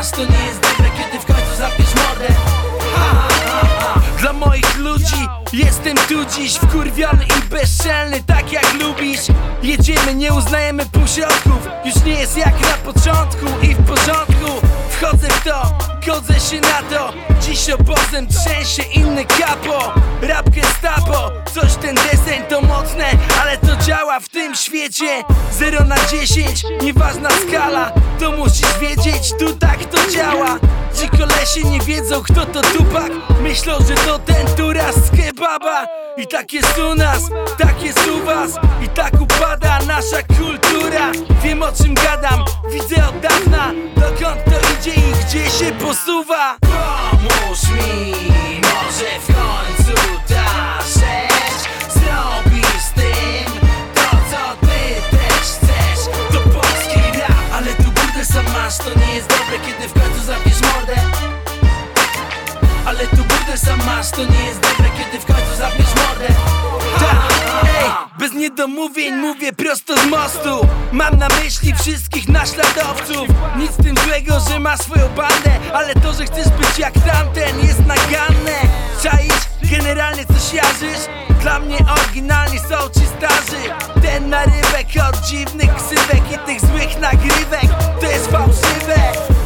masz, to nie jest dobre Kiedy w końcu zamkniesz mordę. Ha, ha, ha. Dla moich ludzi jestem tu dziś Wkurwiony i bezczelny, tak jak lubisz. Jedziemy, nie uznajemy półśrodków Już nie jest jak na początku i w porządku. Wchodzę w to, godzę się na to. Dziś obozem trzęsie inny kapo. Rap gestapo, coś ten deseń to mocne Ale to działa w tym świecie. 0 na 10, nieważna skala. To musisz wiedzieć, tu tak to działa. Ci kolesie nie wiedzą kto to Tupak Myślą, że to ten turas z kebaba. I tak jest u nas, tak jest u was. I tak upada nasza kultura. Wiem o czym gadam, widzę od dawna. Dokąd to idzie i gdzie się posuwa to nie jest dobre Kiedy w końcu zamkniesz mordę. Tak, ej, bez niedomówień mówię prosto z mostu. Mam na myśli wszystkich naśladowców. Nic tym złego, że masz swoją bandę Ale to, że chcesz być jak tamten jest naganne. Czaisz? Generalnie coś jarzysz? Dla mnie oryginalni są ci starzy. Ten narybek od dziwnych ksywek i tych złych nagrywek To jest fałszywe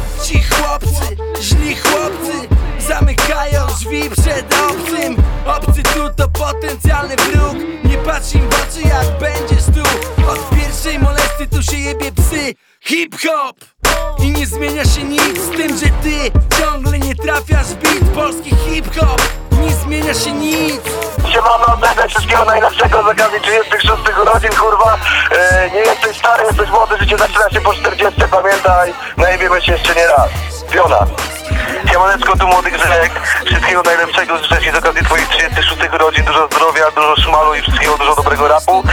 przed obcym. Obcy tu to potencjalny wróg. Nie patrz im w oczy jak będziesz tu Od pierwszej molesty tu się jebie psy. Hip-hop! I nie zmienia się nic z tym, że ty Ciągle nie trafiasz w beat Polski hip-hop. Nie zmienia się nic. Siemano, oddaj wszystkiego najlepszego z okazji 36 urodzin, kurwa. E, nie jesteś stary, jesteś młody, życie zaczyna się po 40, pamiętaj. Najebiemy się jeszcze nie raz. Piona. Siemaneczko, tu młody Grzech. Wszystkiego najlepszego życzę Ci z okazji Twoich 36 urodzin. Dużo zdrowia, dużo szmalu i wszystkiego dużo dobrego rapu.